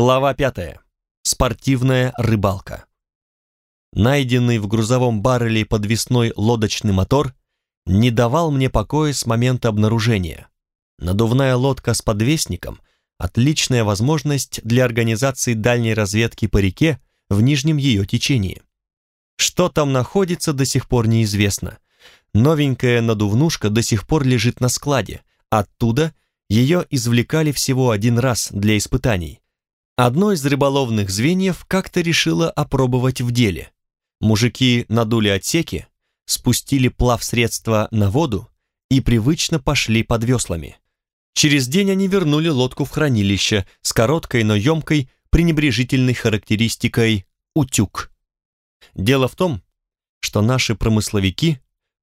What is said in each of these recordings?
Глава пятая. Спортивная рыбалка. Найденный в грузовом барреле подвесной лодочный мотор не давал мне покоя с момента обнаружения. Надувная лодка с подвесником – отличная возможность для организации дальней разведки по реке в нижнем ее течении. Что там находится, до сих пор неизвестно. Новенькая надувнушка до сих пор лежит на складе. Оттуда ее извлекали всего один раз для испытаний – Одно из рыболовных звеньев как-то решило опробовать в деле. Мужики надули отсеки, спустили плавсредство на воду и привычно пошли под веслами. Через день они вернули лодку в хранилище с короткой, но емкой пренебрежительной характеристикой «утюг». Дело в том, что наши промысловики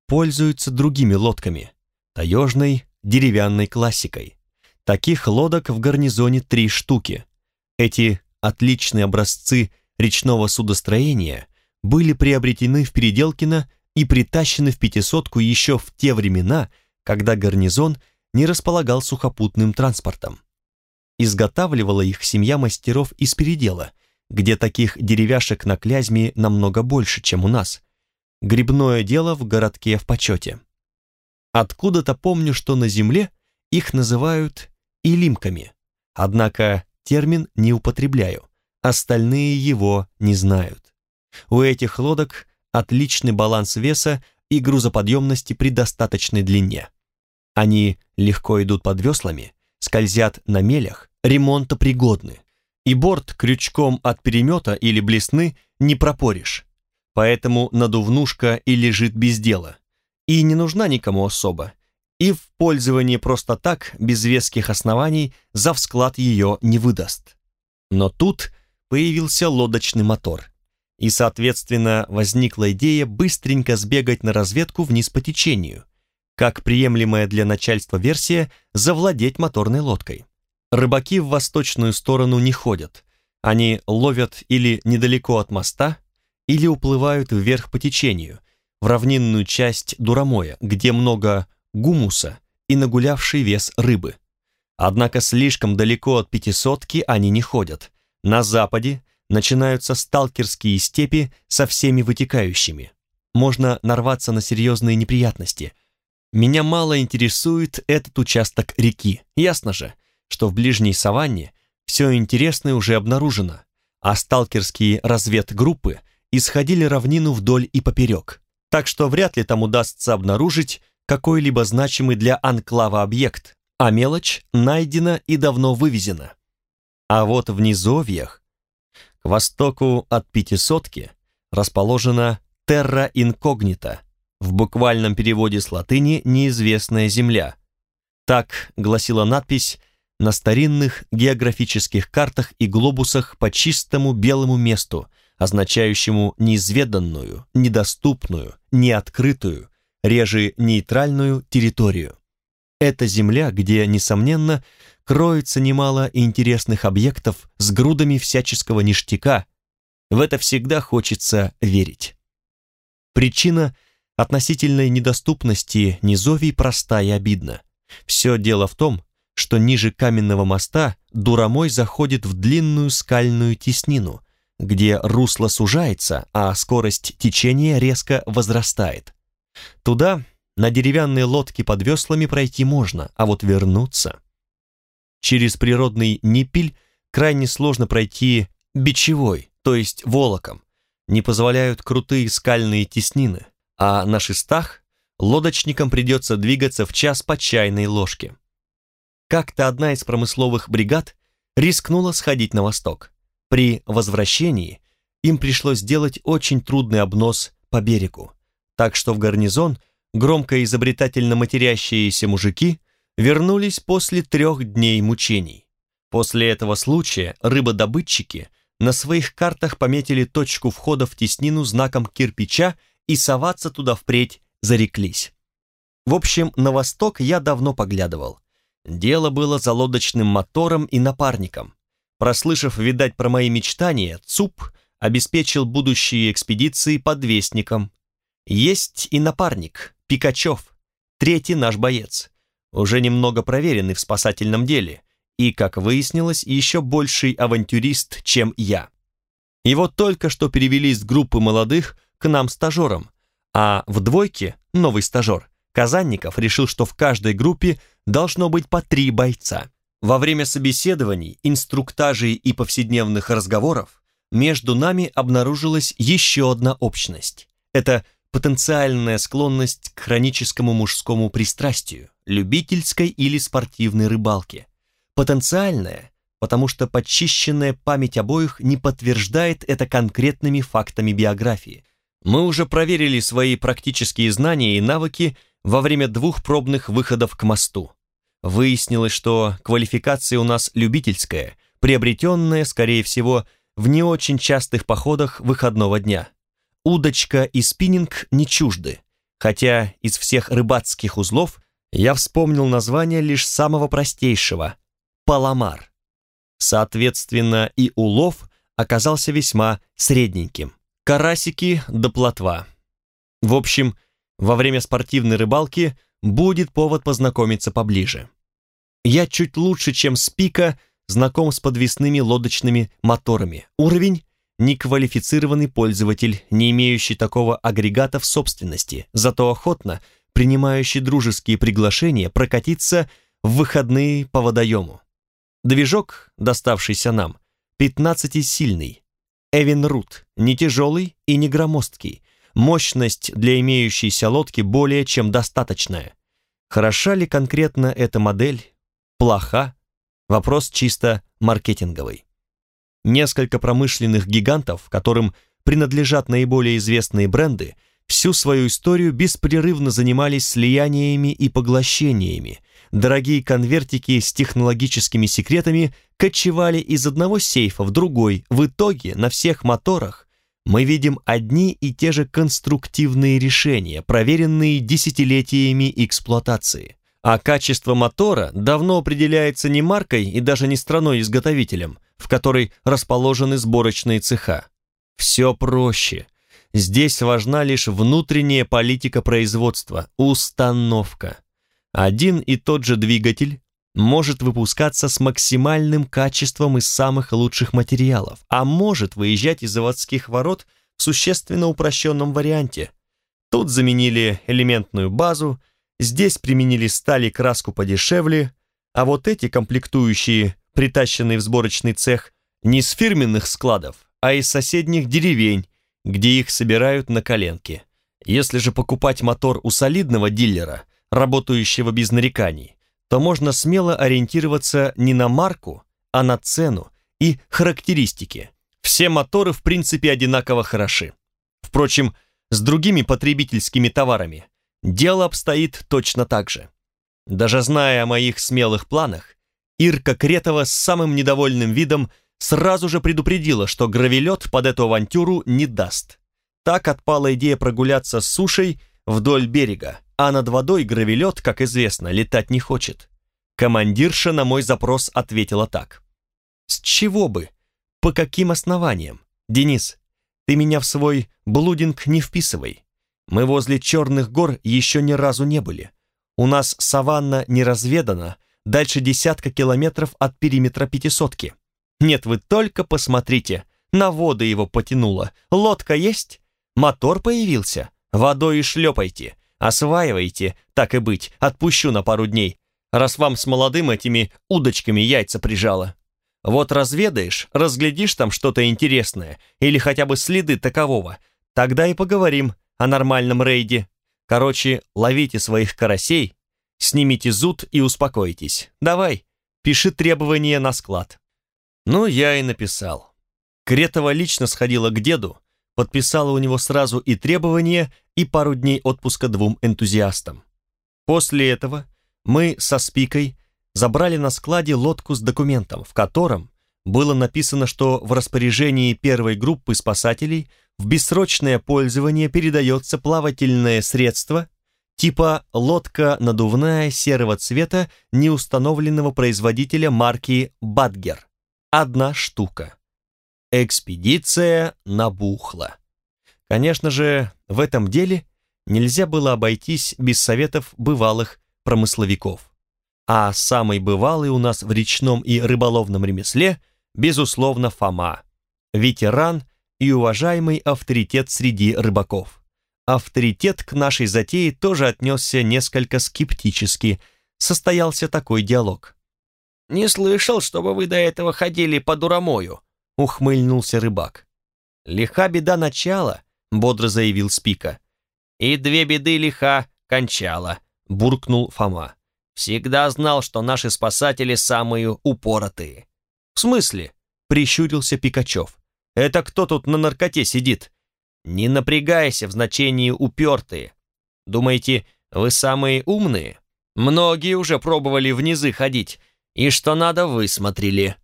пользуются другими лодками, таежной деревянной классикой. Таких лодок в гарнизоне три штуки – эти отличные образцы речного судостроения были приобретены в Переделкино и притащены в пятисотку еще в те времена, когда гарнизон не располагал сухопутным транспортом. Изготавливала их семья мастеров из Передела, где таких деревяшек на Клязьме намного больше, чем у нас. Грибное дело в городке в почете. Откуда-то помню, что на земле их называют илимками, однако термин не употребляю, остальные его не знают. У этих лодок отличный баланс веса и грузоподъемности при достаточной длине. Они легко идут под веслами, скользят на мелях, ремонтопригодны, и борт крючком от перемета или блесны не пропоришь. Поэтому надувнушка и лежит без дела. И не нужна никому особо, и в пользовании просто так, без веских оснований, за всклад ее не выдаст. Но тут появился лодочный мотор, и, соответственно, возникла идея быстренько сбегать на разведку вниз по течению, как приемлемая для начальства версия завладеть моторной лодкой. Рыбаки в восточную сторону не ходят, они ловят или недалеко от моста, или уплывают вверх по течению, в равнинную часть Дурамоя, где много гумуса и нагулявший вес рыбы. Однако слишком далеко от пятисотки они не ходят. На западе начинаются сталкерские степи со всеми вытекающими. Можно нарваться на серьезные неприятности. Меня мало интересует этот участок реки. Ясно же, что в ближней саванне все интересное уже обнаружено, а сталкерские разведгруппы исходили равнину вдоль и поперек. Так что вряд ли там удастся обнаружить какой-либо значимый для анклава объект, а мелочь найдена и давно вывезена. А вот в низовьях, к востоку от пятисотки, расположена терра инкогнита, в буквальном переводе с латыни «неизвестная земля». Так гласила надпись на старинных географических картах и глобусах по чистому белому месту, означающему неизведанную, недоступную, неоткрытую, реже нейтральную территорию. Это земля, где, несомненно, кроется немало интересных объектов с грудами всяческого ништяка. В это всегда хочется верить. Причина относительной недоступности низовий проста и обидна. Все дело в том, что ниже каменного моста Дурамой заходит в длинную скальную теснину, где русло сужается, а скорость течения резко возрастает. Туда на деревянной лодке под веслами пройти можно, а вот вернуться... Через природный Ниппель крайне сложно пройти бичевой, то есть волоком. Не позволяют крутые скальные теснины, а на шестах лодочникам придется двигаться в час по чайной ложке. Как-то одна из промысловых бригад рискнула сходить на восток. При возвращении им пришлось сделать очень трудный обнос по берегу так что в гарнизон громко изобретательно матерящиеся мужики вернулись после трех дней мучений. После этого случая рыбодобытчики на своих картах пометили точку входа в теснину знаком кирпича и соваться туда впредь зареклись. В общем, на восток я давно поглядывал. Дело было за лодочным мотором и напарником. Прослышав, видать, про мои мечтания, ЦУП обеспечил будущие экспедиции подвесником, есть и напарник, Пикачев, третий наш боец, уже немного проверенный в спасательном деле и, как выяснилось, еще больший авантюрист, чем я. Его только что перевели из группы молодых к нам стажерам, а в двойке новый стажер, Казанников, решил, что в каждой группе должно быть по три бойца. Во время собеседований, инструктажей и повседневных разговоров между нами обнаружилась еще одна общность. Это потенциальная склонность к хроническому мужскому пристрастию, любительской или спортивной рыбалке. Потенциальная, потому что подчищенная память обоих не подтверждает это конкретными фактами биографии. Мы уже проверили свои практические знания и навыки во время двух пробных выходов к мосту. Выяснилось, что квалификация у нас любительская, приобретенная, скорее всего, в не очень частых походах выходного дня. Удочка и спиннинг не чужды, хотя из всех рыбацких узлов я вспомнил название лишь самого простейшего – паламар. Соответственно, и улов оказался весьма средненьким. Карасики до плотва. В общем, во время спортивной рыбалки будет повод познакомиться поближе. Я чуть лучше, чем Спика, знаком с подвесными лодочными моторами. Уровень – неквалифицированный пользователь, не имеющий такого агрегата в собственности, зато охотно принимающий дружеские приглашения прокатиться в выходные по водоему. Движок, доставшийся нам, 15-сильный. Эвенрут, не тяжелый и не громоздкий. Мощность для имеющейся лодки более чем достаточная. Хороша ли конкретно эта модель? Плоха? Вопрос чисто маркетинговый. Несколько промышленных гигантов, которым принадлежат наиболее известные бренды, всю свою историю беспрерывно занимались слияниями и поглощениями, дорогие конвертики с технологическими секретами кочевали из одного сейфа в другой. В итоге на всех моторах мы видим одни и те же конструктивные решения, проверенные десятилетиями эксплуатации. А качество мотора давно определяется не маркой и даже не страной-изготовителем, в которой расположены сборочные цеха. Все проще. Здесь важна лишь внутренняя политика производства, установка. Один и тот же двигатель может выпускаться с максимальным качеством из самых лучших материалов, а может выезжать из заводских ворот в существенно упрощенном варианте. Тут заменили элементную базу, здесь применили сталь и краску подешевле, а вот эти комплектующие, притащенные в сборочный цех, не с фирменных складов, а из соседних деревень, где их собирают на коленке. Если же покупать мотор у солидного дилера – работающего без нареканий, то можно смело ориентироваться не на марку, а на цену и характеристики. Все моторы в принципе одинаково хороши. Впрочем, с другими потребительскими товарами дело обстоит точно так же. Даже зная о моих смелых планах, Ирка Кретова с самым недовольным видом сразу же предупредила, что гравелет под эту авантюру не даст. Так отпала идея прогуляться с сушей вдоль берега, а над водой гравелет, как известно, летать не хочет. Командирша на мой запрос ответила так. «С чего бы? По каким основаниям? Денис, ты меня в свой блудинг не вписывай. Мы возле Черных гор еще ни разу не были. У нас саванна не разведана, дальше десятка километров от периметра пятисотки. Нет, вы только посмотрите, на воды его потянуло. Лодка есть? Мотор появился? Водой и шлепайте. Осваивайте, так и быть, отпущу на пару дней, раз вам с молодым этими удочками яйца прижало. Вот разведаешь, разглядишь там что-то интересное или хотя бы следы такового, тогда и поговорим о нормальном рейде. Короче, ловите своих карасей, снимите зуд и успокойтесь. Давай, пиши требования на склад. Ну, я и написал. Кретова лично сходила к деду, подписала у него сразу и требования, и пару дней отпуска двум энтузиастам. После этого мы со Спикой забрали на складе лодку с документом, в котором было написано, что в распоряжении первой группы спасателей в бессрочное пользование передается плавательное средство типа лодка надувная серого цвета неустановленного производителя марки «Бадгер». Одна штука. Экспедиция набухла. Конечно же, в этом деле нельзя было обойтись без советов бывалых промысловиков. А самый бывалый у нас в речном и рыболовном ремесле, безусловно, Фома. Ветеран и уважаемый авторитет среди рыбаков. Авторитет к нашей затее тоже отнесся несколько скептически. Состоялся такой диалог. «Не слышал, чтобы вы до этого ходили по дуромою», — ухмыльнулся рыбак. «Лиха беда начала», — бодро заявил Спика. «И две беды лиха кончала», — буркнул Фома. «Всегда знал, что наши спасатели самые упоротые». «В смысле?» — прищурился Пикачев. «Это кто тут на наркоте сидит?» «Не напрягайся в значении «упертые». Думаете, вы самые умные? Многие уже пробовали в ходить, и что надо, высмотрели».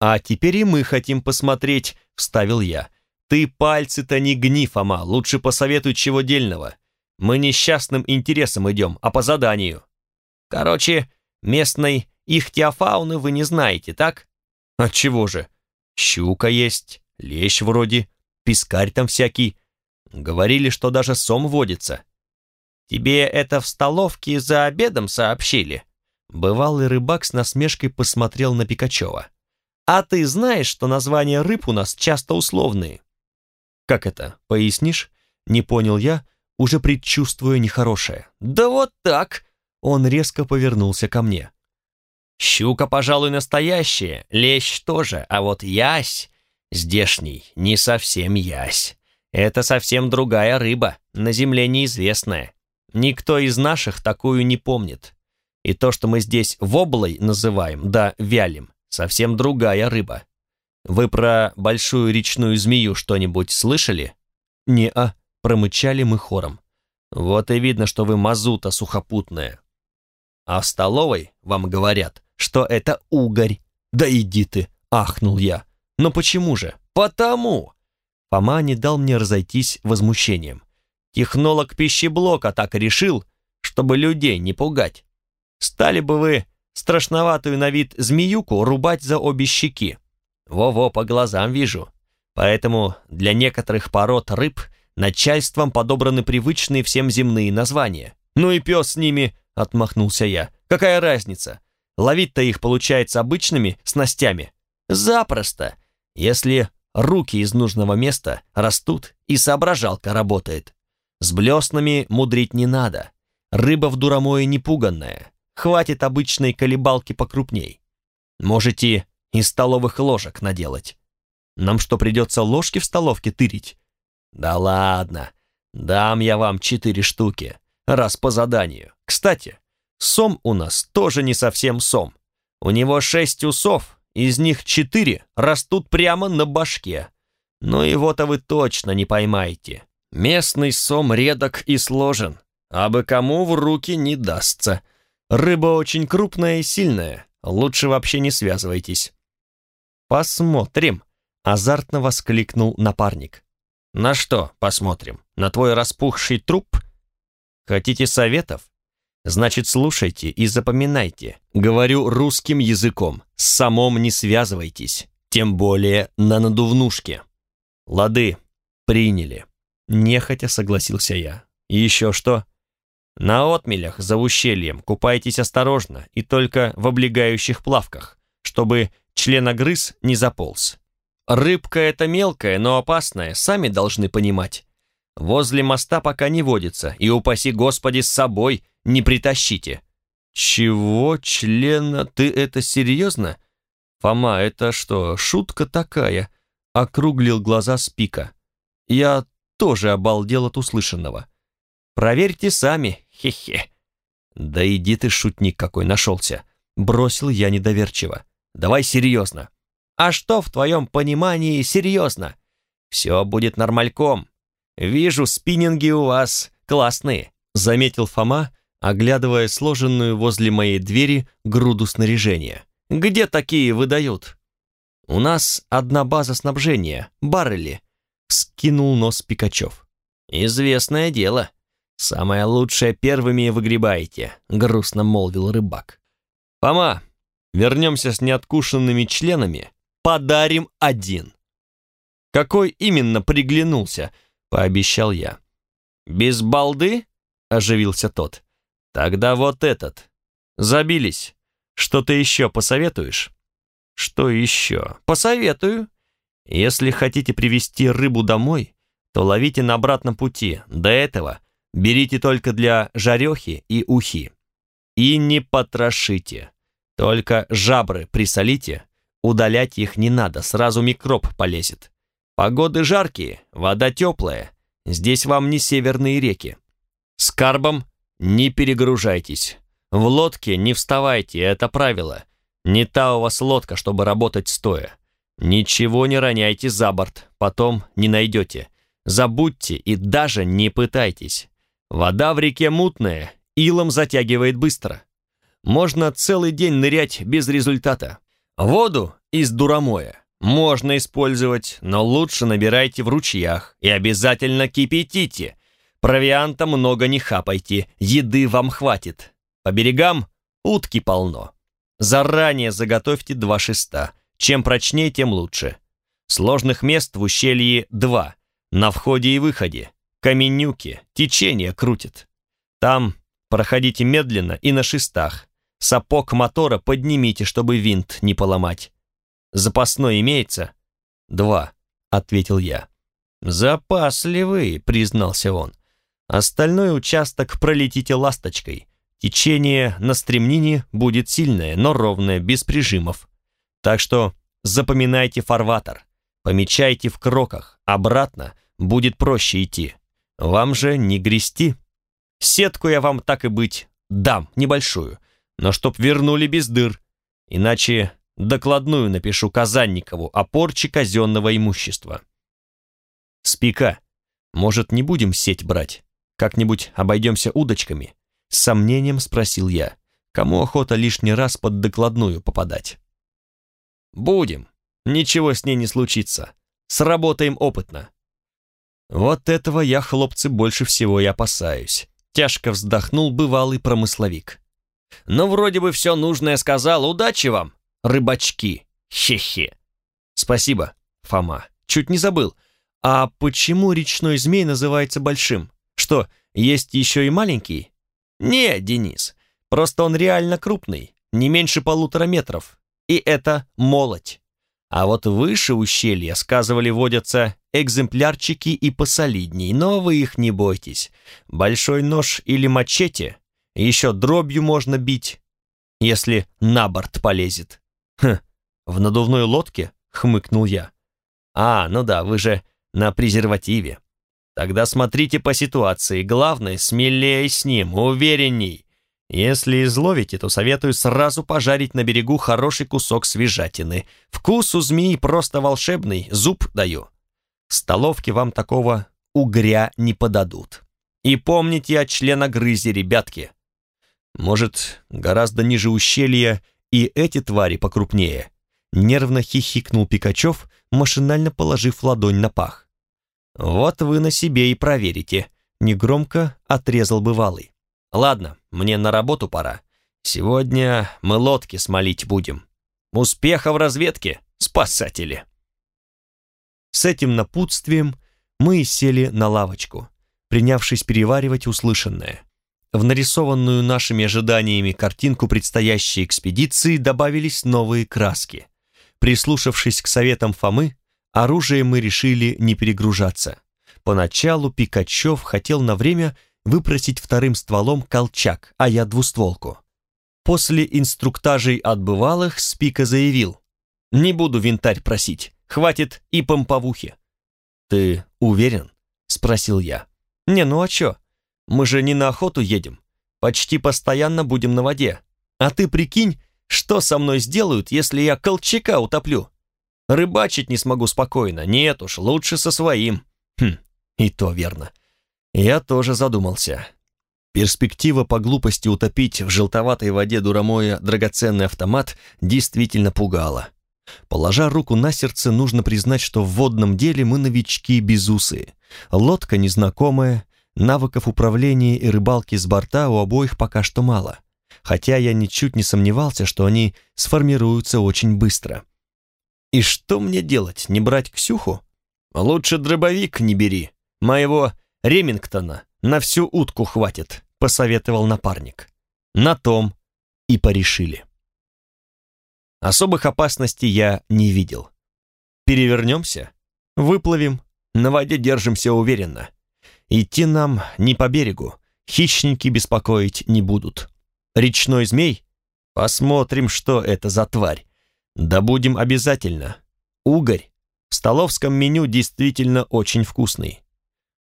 «А теперь и мы хотим посмотреть», — вставил я. «Ты пальцы-то не гни, Фома, лучше посоветуй чего дельного. Мы не частным интересом идем, а по заданию». «Короче, местной ихтиофауны вы не знаете, так?» «Отчего же? Щука есть, лещ вроде, пескарь там всякий. Говорили, что даже сом водится». «Тебе это в столовке за обедом сообщили?» Бывалый рыбак с насмешкой посмотрел на Пикачева. «А ты знаешь, что названия рыб у нас часто условные?» «Как это? Пояснишь?» Не понял я, уже предчувствуя нехорошее. «Да вот так!» Он резко повернулся ко мне. «Щука, пожалуй, настоящая, лещ тоже, а вот ясь, здешний, не совсем ясь. Это совсем другая рыба, на земле неизвестная. Никто из наших такую не помнит. И то, что мы здесь воблой называем, да вялим, совсем другая рыба. Вы про большую речную змею что-нибудь слышали? Не-а, промычали мы хором. Вот и видно, что вы мазута сухопутная. А в столовой вам говорят, что это угорь. Да иди ты, ахнул я. Но почему же? Потому. Фома не дал мне разойтись возмущением. Технолог пищеблока так решил, чтобы людей не пугать. Стали бы вы страшноватую на вид змеюку рубать за обе щеки. Во-во, по глазам вижу. Поэтому для некоторых пород рыб начальством подобраны привычные всем земные названия. Ну и пес с ними, отмахнулся я. Какая разница? Ловить-то их получается обычными снастями. Запросто, если руки из нужного места растут и соображалка работает. С блеснами мудрить не надо. Рыба в дуромое не пуганная. Хватит обычной колебалки покрупней. Можете из столовых ложек наделать. Нам что, придется ложки в столовке тырить? Да ладно, дам я вам четыре штуки, раз по заданию. Кстати, сом у нас тоже не совсем сом. У него шесть усов, из них четыре растут прямо на башке. Но его-то вы точно не поймаете. Местный сом редок и сложен, а бы кому в руки не дастся. Рыба очень крупная и сильная, лучше вообще не связывайтесь. Посмотрим, азартно воскликнул напарник. На что посмотрим? На твой распухший труп? Хотите советов? Значит, слушайте и запоминайте. Говорю русским языком. С самом не связывайтесь. Тем более на надувнушке. Лады, приняли. Нехотя согласился я. Еще что? На отмелях за ущельем купайтесь осторожно и только в облегающих плавках, чтобы членогрыз не заполз. Рыбка эта мелкая, но опасная, сами должны понимать. Возле моста пока не водится, и упаси Господи с собой не притащите. Чего, члена, ты это серьезно? Фома, это что, шутка такая? Округлил глаза Спика. Я тоже обалдел от услышанного. Проверьте сами, хе-хе. Да иди ты, шутник какой нашелся. Бросил я недоверчиво. Давай серьезно. А что в твоем понимании серьезно? Все будет нормальком. Вижу, спиннинги у вас классные, заметил Фома, оглядывая сложенную возле моей двери груду снаряжения. Где такие выдают? У нас одна база снабжения, баррели, скинул нос Пикачев. Известное дело. «Самое лучшее первыми выгребаете», — грустно молвил рыбак. «Фома, вернемся с неоткушенными членами, подарим один». «Какой именно приглянулся?» — пообещал я. «Без балды?» — оживился тот. «Тогда вот этот. Забились. Что ты еще посоветуешь? Что еще? Посоветую. Если хотите привезти рыбу домой, то ловите на обратном пути. До этого берите только для жарехи и ухи. И не потрошите. Только жабры присолите. Удалять их не надо, сразу микроб полезет. Погоды жаркие, вода теплая. Здесь вам не северные реки. С карбом не перегружайтесь. В лодке не вставайте, это правило. Не та у вас лодка, чтобы работать стоя. Ничего не роняйте за борт, потом не найдете. Забудьте и даже не пытайтесь. Вода в реке мутная, илом затягивает быстро. Можно целый день нырять без результата. Воду из дуромоя можно использовать, но лучше набирайте в ручьях и обязательно кипятите. Провианта много не хапайте, еды вам хватит. По берегам утки полно. Заранее заготовьте два шеста. Чем прочнее, тем лучше. Сложных мест в ущелье два. На входе и выходе. Каменюки, течение крутит. Там проходите медленно и на шестах. Сапог мотора поднимите, чтобы винт не поломать. Запасной имеется? Два, ответил я. Запасливый, признался он. Остальной участок пролетите ласточкой. Течение на стремнине будет сильное, но ровное, без прижимов. Так что запоминайте фарватер, помечайте в кроках, обратно будет проще идти. Вам же не грести. Сетку я вам так и быть дам, небольшую, но чтоб вернули без дыр, иначе докладную напишу Казанникову о порче казенного имущества. Спика, может, не будем сеть брать? Как-нибудь обойдемся удочками? С сомнением спросил я. Кому охота лишний раз под докладную попадать? Будем. Ничего с ней не случится. Сработаем опытно. Вот этого я, хлопцы, больше всего и опасаюсь. Тяжко вздохнул бывалый промысловик. Ну, вроде бы все нужное сказал. Удачи вам, рыбачки. Хе-хе. Спасибо, Фома. Чуть не забыл. А почему речной змей называется большим? Что, есть еще и маленький? «Не, Денис, просто он реально крупный, не меньше полутора метров, и это молоть. А вот выше ущелья, сказывали, водятся экземплярчики и посолидней, но вы их не бойтесь. Большой нож или мачете, еще дробью можно бить, если на борт полезет». «Хм, в надувной лодке?» — хмыкнул я. «А, ну да, вы же на презервативе. Тогда смотрите по ситуации. Главное, смелее с ним, уверенней. Если изловите, то советую сразу пожарить на берегу хороший кусок свежатины. Вкус у змеи просто волшебный, зуб даю. В столовке вам такого угря не подадут. И помните о членогрызе, ребятки. Может, гораздо ниже ущелья и эти твари покрупнее. Нервно хихикнул Пикачев, машинально положив ладонь на пах. «Вот вы на себе и проверите», — негромко отрезал бывалый. «Ладно, мне на работу пора. Сегодня мы лодки смолить будем. Успеха в разведке, спасатели!» С этим напутствием мы сели на лавочку, принявшись переваривать услышанное. В нарисованную нашими ожиданиями картинку предстоящей экспедиции добавились новые краски. Прислушавшись к советам Фомы, Оружие мы решили не перегружаться. Поначалу Пикачев хотел на время выпросить вторым стволом колчак, а я двустволку. После инструктажей от бывалых Спика заявил, «Не буду винтарь просить, хватит и помповухи». «Ты уверен?» — спросил я. «Не, ну а чё? Мы же не на охоту едем. Почти постоянно будем на воде. А ты прикинь, что со мной сделают, если я колчака утоплю? Рыбачить не смогу спокойно. Нет уж, лучше со своим. Хм, и то верно. Я тоже задумался. Перспектива по глупости утопить в желтоватой воде дуромоя драгоценный автомат действительно пугала. Положа руку на сердце, нужно признать, что в водном деле мы новички безусые. Лодка незнакомая, навыков управления и рыбалки с борта у обоих пока что мало. Хотя я ничуть не сомневался, что они сформируются очень быстро. И что мне делать, не брать Ксюху? Лучше дробовик не бери. Моего Ремингтона на всю утку хватит, посоветовал напарник. На том. и порешили. Особых опасностей я не видел. Перевернемся, выплывем, на воде держимся уверенно. Идти нам не по берегу, хищники беспокоить не будут. Речной змей? Посмотрим, что это за тварь. Да будем обязательно. Угорь. В столовском меню действительно очень вкусный.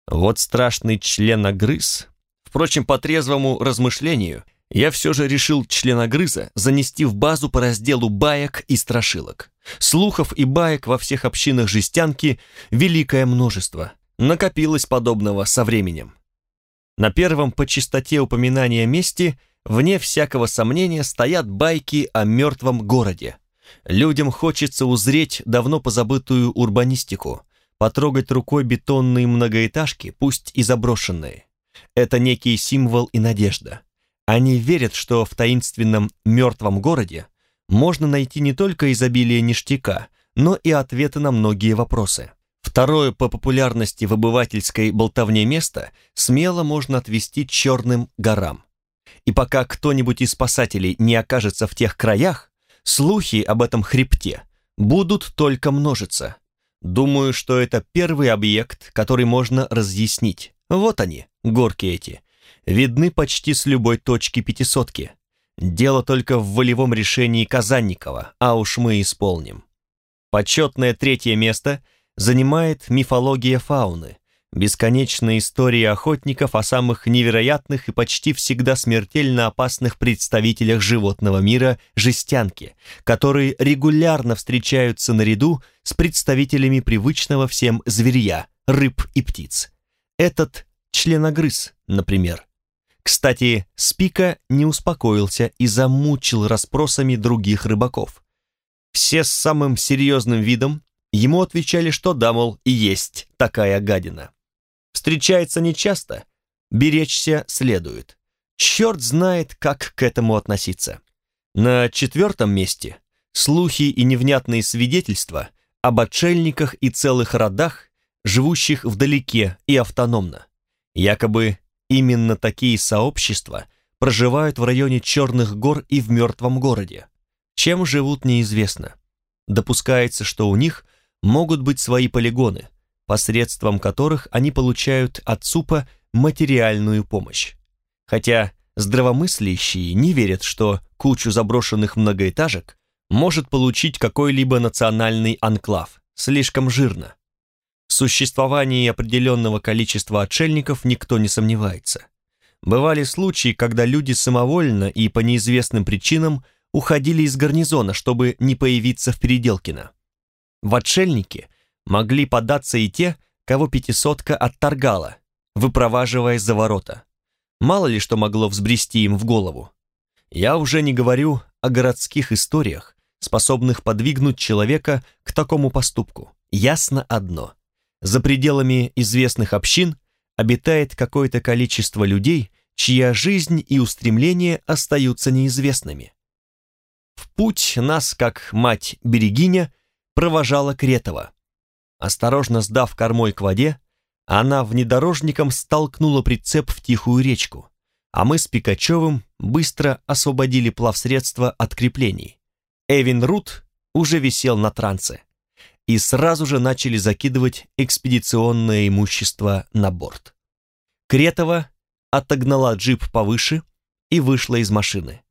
Вот страшный членогрыз. Впрочем, по трезвому размышлению, я все же решил членогрыза занести в базу по разделу баек и страшилок. Слухов и баек во всех общинах жестянки великое множество. Накопилось подобного со временем. На первом по частоте упоминания месте, вне всякого сомнения, стоят байки о мертвом городе. Людям хочется узреть давно позабытую урбанистику, потрогать рукой бетонные многоэтажки, пусть и заброшенные. Это некий символ и надежда. Они верят, что в таинственном мертвом городе можно найти не только изобилие ништяка, но и ответы на многие вопросы. Второе по популярности в обывательской болтовне место смело можно отвести Черным горам. И пока кто-нибудь из спасателей не окажется в тех краях, слухи об этом хребте будут только множиться. Думаю, что это первый объект, который можно разъяснить. Вот они, горки эти, видны почти с любой точки пятисотки. Дело только в волевом решении Казанникова, а уж мы исполним. Почетное третье место занимает мифология фауны, бесконечная история охотников о самых невероятных и почти всегда смертельно опасных представителях животного мира жестянки, которые регулярно встречаются наряду с представителями привычного всем зверья, рыб и птиц. Этот членогрыз, например. Кстати, Спика не успокоился и замучил расспросами других рыбаков. Все с самым серьезным видом ему отвечали, что да, мол, и есть такая гадина. Встречается нечасто, беречься следует. Черт знает, как к этому относиться. На четвертом месте слухи и невнятные свидетельства об отшельниках и целых родах, живущих вдалеке и автономно. Якобы Именно такие сообщества проживают в районе Черных гор и в Мертвом городе. Чем живут, неизвестно. Допускается, что у них могут быть свои полигоны, посредством которых они получают от СУПа материальную помощь. Хотя здравомыслящие не верят, что кучу заброшенных многоэтажек может получить какой-либо национальный анклав, слишком жирно. В существовании определенного количества отшельников никто не сомневается. Бывали случаи, когда люди самовольно и по неизвестным причинам уходили из гарнизона, чтобы не появиться в Переделкино. В отшельники могли податься и те, кого пятисотка отторгала, выпроваживая за ворота. Мало ли что могло взбрести им в голову. Я уже не говорю о городских историях, способных подвигнуть человека к такому поступку. Ясно одно. За пределами известных общин обитает какое-то количество людей, чья жизнь и устремления остаются неизвестными. В путь нас, как мать-берегиня, провожала Кретова. Осторожно сдав кормой к воде, она внедорожником столкнула прицеп в тихую речку, а мы с Пикачевым быстро освободили плавсредство от креплений. Эвин Рут уже висел на трансе и сразу же начали закидывать экспедиционное имущество на борт. Кретова отогнала джип повыше и вышла из машины.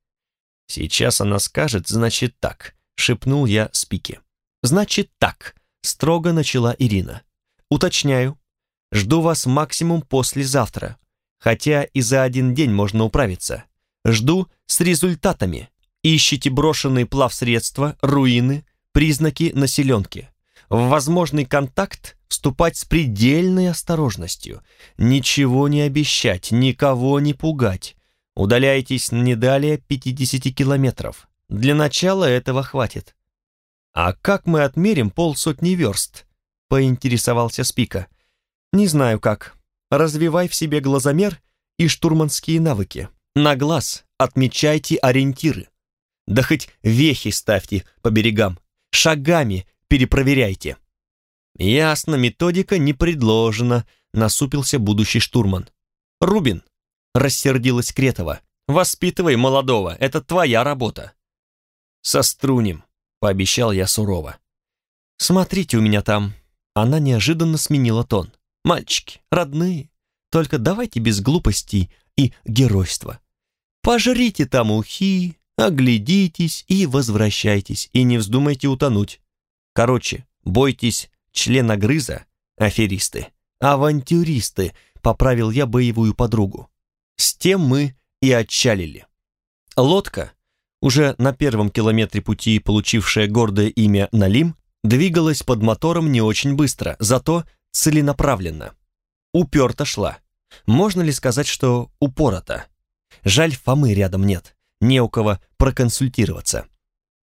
«Сейчас она скажет, значит так», — шепнул я Спике. «Значит так», — строго начала Ирина. «Уточняю, жду вас максимум послезавтра, хотя и за один день можно управиться. Жду с результатами. Ищите брошенные плавсредства, руины, признаки населенки в возможный контакт вступать с предельной осторожностью, ничего не обещать, никого не пугать. Удаляйтесь не далее 50 километров. Для начала этого хватит. «А как мы отмерим полсотни верст?» — поинтересовался Спика. «Не знаю как. Развивай в себе глазомер и штурманские навыки. На глаз отмечайте ориентиры. Да хоть вехи ставьте по берегам. Шагами перепроверяйте». «Ясно, методика не предложена», — насупился будущий штурман. «Рубин», — рассердилась Кретова, Воспитывай молодого, это твоя работа. Сострунем, пообещал я сурово. Смотрите у меня там. Она неожиданно сменила тон. Мальчики, родные, только давайте без глупостей и геройства. Пожрите там ухи, оглядитесь и возвращайтесь, и не вздумайте утонуть. Короче, бойтесь члена грыза, аферисты, авантюристы, поправил я боевую подругу. С тем мы и отчалили. Лодка, уже на первом километре пути получившая гордое имя Налим, двигалась под мотором не очень быстро, зато целенаправленно. Уперто шла. Можно ли сказать, что упорото? Жаль, Фомы рядом нет, не у кого проконсультироваться.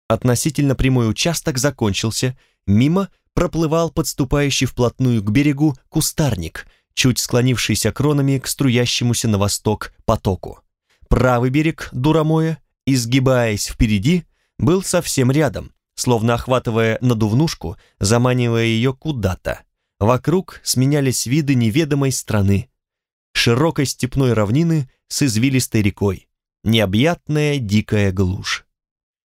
Относительно прямой участок закончился, мимо проплывал подступающий вплотную к берегу кустарник, чуть склонившийся кронами к струящемуся на восток потоку. Правый берег Дурамоя, изгибаясь впереди, был совсем рядом, словно охватывая надувнушку, заманивая ее куда-то. Вокруг сменялись виды неведомой страны. Широкой степной равнины с извилистой рекой, необъятная дикая глушь.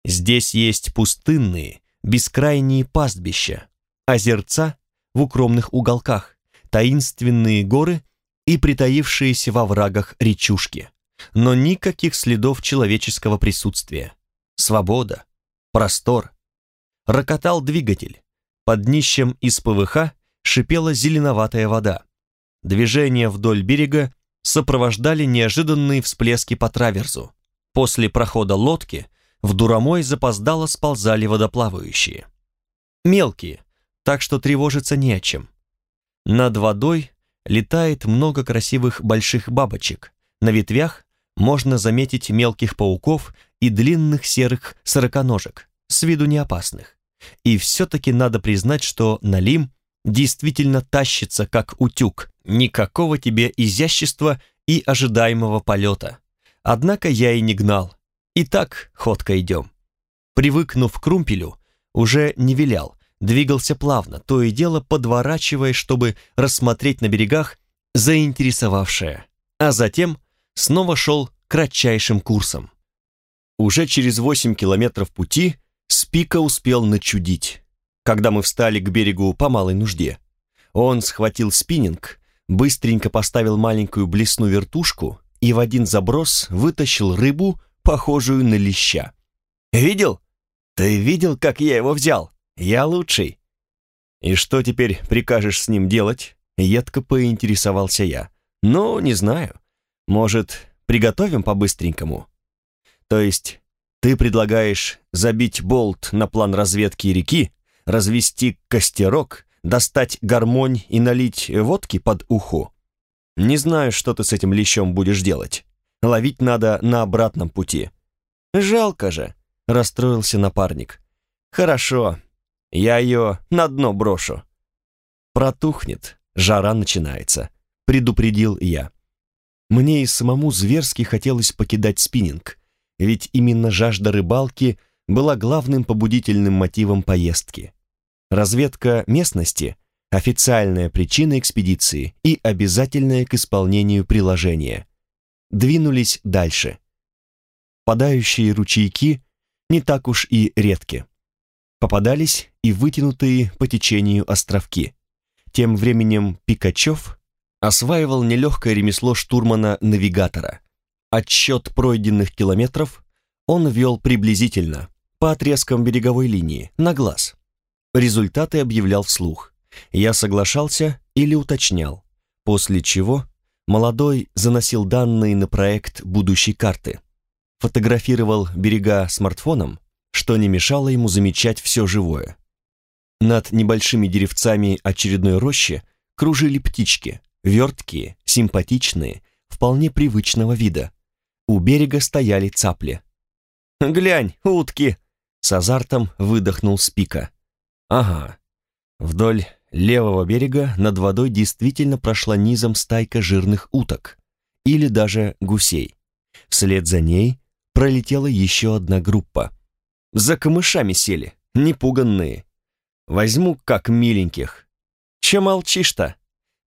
Здесь есть пустынные, бескрайние пастбища, озерца в укромных уголках, таинственные горы и притаившиеся во врагах речушки. Но никаких следов человеческого присутствия. Свобода, простор. Рокотал двигатель. Под днищем из ПВХ шипела зеленоватая вода. Движение вдоль берега сопровождали неожиданные всплески по траверзу. После прохода лодки в Дурамой запоздало сползали водоплавающие. Мелкие, так что тревожиться не о чем. Над водой летает много красивых больших бабочек. На ветвях можно заметить мелких пауков и длинных серых сороконожек, с виду не опасных. И все-таки надо признать, что Налим действительно тащится, как утюг. Никакого тебе изящества и ожидаемого полета. Однако я и не гнал. И так ходко идем. Привыкнув к крумпелю, уже не вилял, двигался плавно, то и дело подворачивая, чтобы рассмотреть на берегах заинтересовавшее, а затем снова шел кратчайшим курсом. Уже через 8 километров пути Спика успел начудить когда мы встали к берегу по малой нужде. Он схватил спиннинг, быстренько поставил маленькую блесну вертушку и в один заброс вытащил рыбу, похожую на леща. «Видел? Ты видел, как я его взял? Я лучший!» «И что теперь прикажешь с ним делать?» Едко поинтересовался я. «Ну, не знаю. Может, приготовим по-быстренькому?» «То есть ты предлагаешь забить болт на план разведки реки, развести костерок, достать гармонь и налить водки под уху? Не знаю, что ты с этим лещом будешь делать. Ловить надо на обратном пути. Жалко же, расстроился напарник. Хорошо, я ее на дно брошу. Протухнет, жара начинается, предупредил я. Мне и самому зверски хотелось покидать спиннинг, ведь именно жажда рыбалки была главным побудительным мотивом поездки. Разведка местности – официальная причина экспедиции и обязательное к исполнению приложение. Двинулись дальше. Падающие ручейки не так уж и редки. Попадались и вытянутые по течению островки. Тем временем Пикачев осваивал нелегкое ремесло штурмана-навигатора. Отсчет пройденных километров он вел приблизительно, по отрезкам береговой линии, на глаз. Результаты объявлял вслух. Я соглашался или уточнял, после чего молодой заносил данные на проект будущей карты. Фотографировал берега смартфоном, что не мешало ему замечать все живое. Над небольшими деревцами очередной рощи кружили птички, верткие, симпатичные, вполне привычного вида. У берега стояли цапли. «Глянь, утки!» С азартом выдохнул Спика. Ага. Вдоль левого берега над водой действительно прошла низом стайка жирных уток или даже гусей. Вслед за ней пролетела еще одна группа. За камышами сели, непуганные. Возьму как миленьких. Че молчишь-то?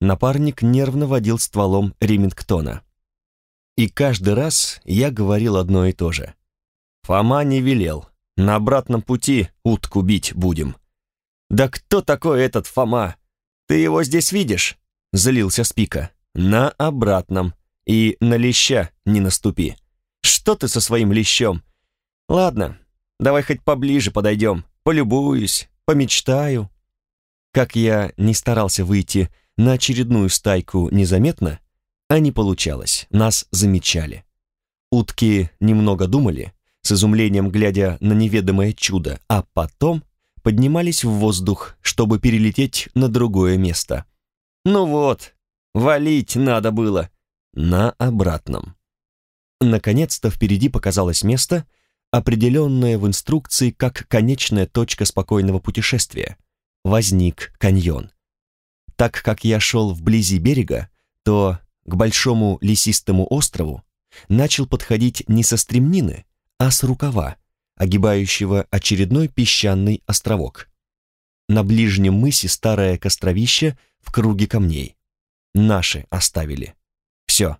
Напарник нервно водил стволом Ремингтона. И каждый раз я говорил одно и то же. Фома не велел. На обратном пути утку бить будем. «Да кто такой этот Фома? Ты его здесь видишь?» — залился Спика. «На обратном. И на леща не наступи. Что ты со своим лещом? Ладно, давай хоть поближе подойдем, полюбуюсь, помечтаю». Как я не старался выйти на очередную стайку незаметно, а не получалось, нас замечали. Утки немного думали, с изумлением глядя на неведомое чудо, а потом поднимались в воздух, чтобы перелететь на другое место. Ну вот, валить надо было. На обратном. Наконец-то впереди показалось место, определенное в инструкции как конечная точка спокойного путешествия. Возник каньон. Так как я шел вблизи берега, то к большому лесистому острову начал подходить не со стремнины, а с рукава, огибающего очередной песчаный островок. На ближнем мысе старое костровище в круге камней. Наши оставили. Все.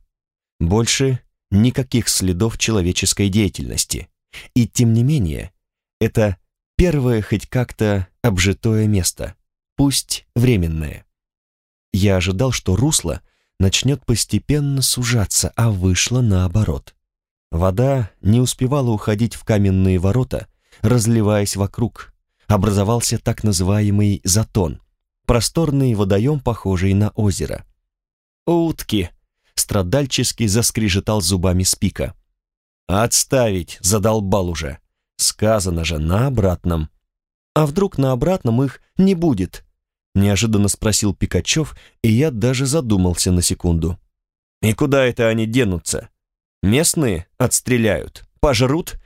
Больше никаких следов человеческой деятельности. И тем не менее, это первое хоть как-то обжитое место, пусть временное. Я ожидал, что русло начнет постепенно сужаться, а вышло наоборот. Вода не успевала уходить в каменные ворота, разливаясь вокруг. Образовался так называемый затон, просторный водоем, похожий на озеро. «Утки!» — страдальчески заскрежетал зубами спика. «Отставить!» — задолбал уже. Сказано же на обратном. «А вдруг на обратном их не будет?» — неожиданно спросил Пикачев, и я даже задумался на секунду. «И куда это они денутся?» Местные отстреляют, пожрут?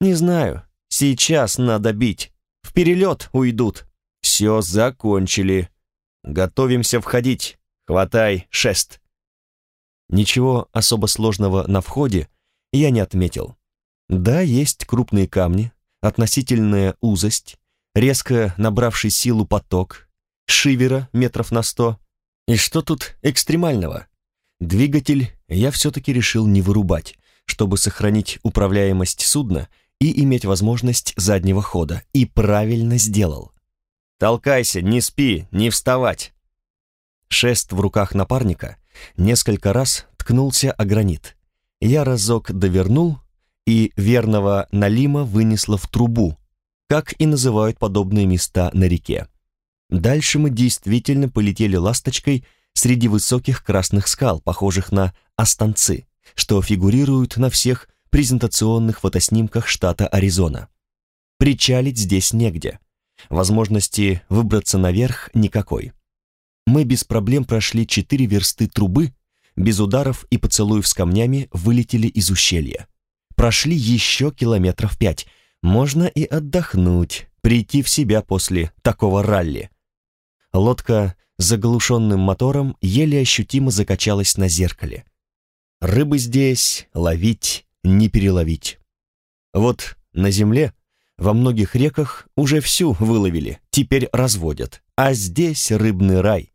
Не знаю, сейчас надо бить. В перелет уйдут. Все закончили. Готовимся входить. Хватай шест. Ничего особо сложного на входе я не отметил. Да, есть крупные камни, относительная узость, резко набравший силу поток, шивера метров на сто. И что тут экстремального? Двигатель я все-таки решил не вырубать, чтобы сохранить управляемость судна и иметь возможность заднего хода, и правильно сделал. «Толкайся, не спи, не вставать!» Шест в руках напарника несколько раз ткнулся о гранит. Я разок довернул, и верного налима вынесло в трубу, как и называют подобные места на реке. Дальше мы действительно полетели ласточкой среди высоких красных скал, похожих на останцы, что фигурируют на всех презентационных фотоснимках штата Аризона. Причалить здесь негде. Возможности выбраться наверх никакой. Мы без проблем прошли четыре версты трубы, без ударов и поцелуев с камнями вылетели из ущелья. Прошли еще километров пять. Можно и отдохнуть, прийти в себя после такого ралли. Лодка заглушенным мотором еле ощутимо закачалась на зеркале. Рыбы здесь ловить, не переловить. Вот на земле во многих реках уже всю выловили, теперь разводят, а здесь рыбный рай.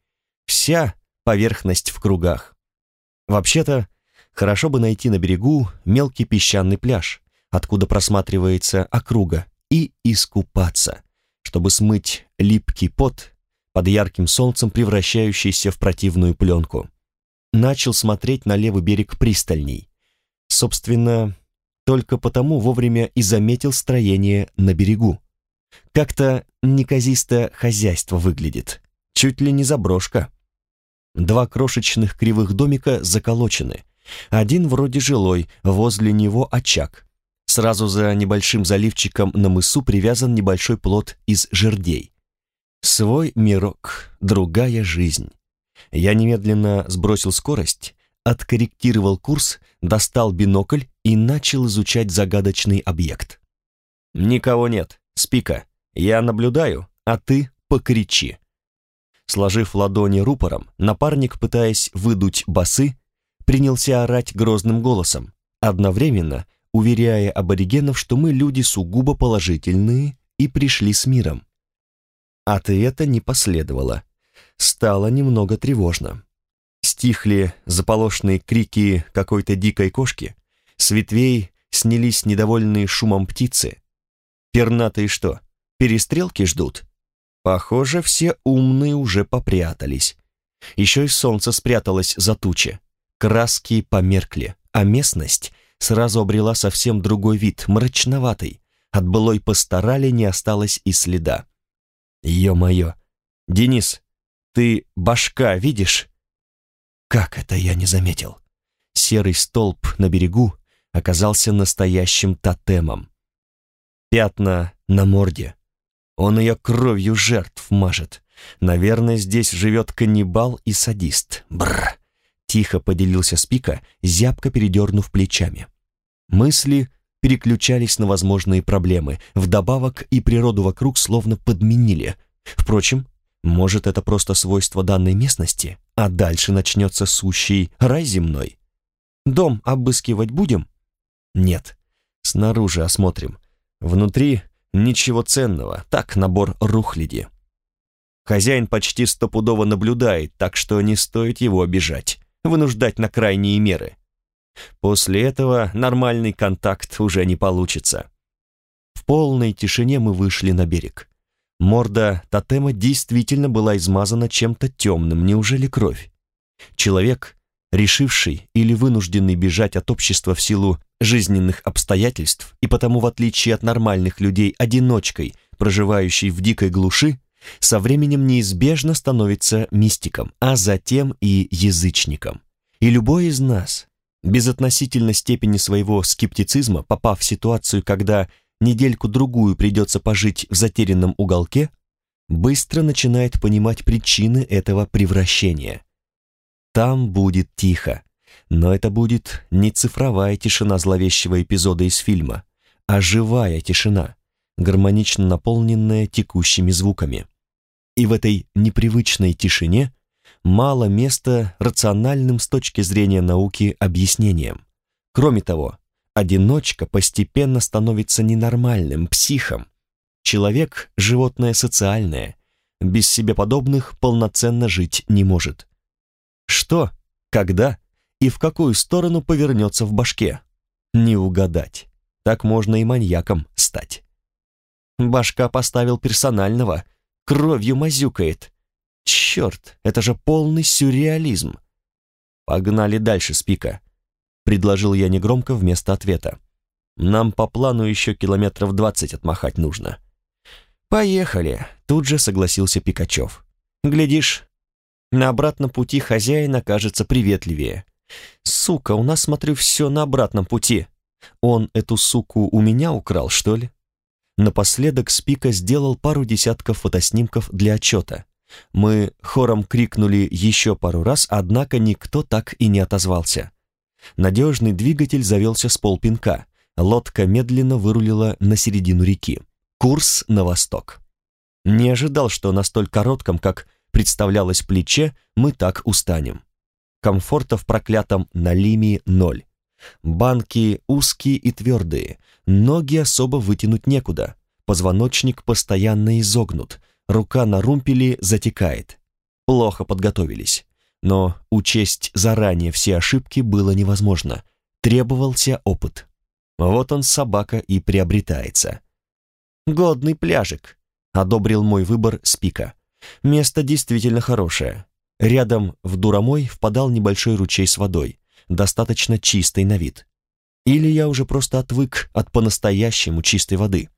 Вся поверхность в кругах. Вообще-то, хорошо бы найти на берегу мелкий песчаный пляж, откуда просматривается округа, и искупаться, чтобы смыть липкий пот под ярким солнцем превращающийся в противную пленку. Начал смотреть на левый берег пристальней. Собственно, только потому вовремя и заметил строение на берегу. Как-то неказисто хозяйство выглядит, чуть ли не заброшка. Два крошечных кривых домика заколочены. Один вроде жилой, возле него очаг. Сразу за небольшим заливчиком на мысу привязан небольшой плот из жердей. Свой мирок, другая жизнь. Я немедленно сбросил скорость, откорректировал курс, достал бинокль и начал изучать загадочный объект. «Никого нет, спика. Я наблюдаю, а ты покричи». Сложив ладони рупором, напарник, пытаясь выдуть басы, принялся орать грозным голосом, одновременно уверяя аборигенов, что мы люди сугубо положительные и пришли с миром. Ответа не последовало. Стало немного тревожно. Стихли заполошные крики какой-то дикой кошки, с ветвей снялись недовольные шумом птицы. Пернатые что, перестрелки ждут? Похоже, все умные уже попрятались. Еще и солнце спряталось за тучи. Краски померкли, а местность сразу обрела совсем другой вид, мрачноватый. От былой постарали не осталось и следа. Ё-моё! Денис, ты башка видишь? Как это я не заметил? Серый столб на берегу оказался настоящим тотемом. Пятна на морде. Он ее кровью жертв мажет. Наверное, здесь живет каннибал и садист. Бррр. Тихо поделился Спика, зябко передернув плечами. Мысли переключались на возможные проблемы, вдобавок и природу вокруг словно подменили. Впрочем, может, это просто свойство данной местности, а дальше начнется сущий рай земной. Дом обыскивать будем? Нет. Снаружи осмотрим. Внутри ничего ценного, так набор рухляди. Хозяин почти стопудово наблюдает, так что не стоит его обижать, вынуждать на крайние меры. После этого нормальный контакт уже не получится. В полной тишине мы вышли на берег. Морда тотема действительно была измазана чем-то темным, неужели кровь? Человек, решивший или вынужденный бежать от общества в силу жизненных обстоятельств и потому, в отличие от нормальных людей, одиночкой, проживающий в дикой глуши, со временем неизбежно становится мистиком, а затем и язычником. И любой из нас, безотносительно степени своего скептицизма, попав в ситуацию, когда недельку-другую придется пожить в затерянном уголке, быстро начинает понимать причины этого превращения. Там будет тихо, но это будет не цифровая тишина зловещего эпизода из фильма, а живая тишина, гармонично наполненная текущими звуками. И в этой непривычной тишине мало места рациональным с точки зрения науки объяснениям. Кроме того, одиночка постепенно становится ненормальным, психом. Человек – животное социальное, без себе подобных полноценно жить не может. Что, когда и в какую сторону повернется в башке? Не угадать. Так можно и маньяком стать. Башка поставил персонального, кровью мазюкает. Черт, это же полный сюрреализм. Погнали дальше, Спика, предложил я негромко вместо ответа. Нам по плану еще километров двадцать отмахать нужно. Поехали, тут же согласился Пикачев. Глядишь, на обратном пути хозяин окажется приветливее. Сука, у нас, смотрю, все на обратном пути. Он эту суку у меня украл, что ли? Напоследок Спика сделал пару десятков фотоснимков для отчета. Мы хором крикнули еще пару раз, однако никто так и не отозвался. Надежный двигатель завелся с полпинка. Лодка медленно вырулила на середину реки. Курс на восток. Не ожидал, что на столь коротком, как представлялось плече, мы так устанем. Комфорта в проклятом налиме ноль. Банки узкие и твердые, ноги особо вытянуть некуда, позвоночник постоянно изогнут, рука на румпеле затекает. Плохо подготовились. Но учесть заранее все ошибки было невозможно. Требовался опыт. Вот он, собака, и приобретается. «Годный пляжик», — одобрил мой выбор Спика. «Место действительно хорошее. Рядом в Дурамой впадал небольшой ручей с водой достаточно чистой на вид. Или я уже просто отвык от по-настоящему чистой воды.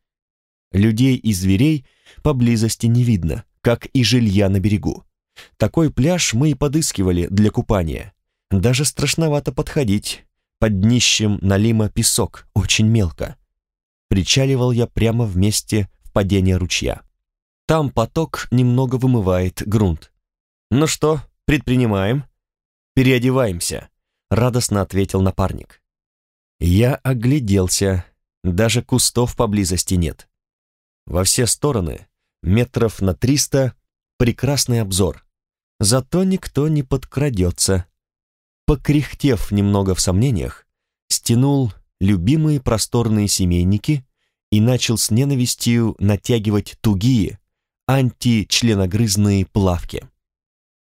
Людей и зверей поблизости не видно, как и жилья на берегу. Такой пляж мы и подыскивали для купания. Даже страшновато подходить. Под днищем налима песок, очень мелко. Причаливал я прямо в месте впадения ручья. Там поток немного вымывает грунт. Ну что, предпринимаем? Переодеваемся радостно ответил напарник. Я огляделся, даже кустов поблизости нет. Во все стороны, метров на триста, прекрасный обзор. Зато никто не подкрадется. Покряхтев немного в сомнениях, стянул любимые просторные семейники и начал с ненавистью натягивать тугие, античленогрызные плавки.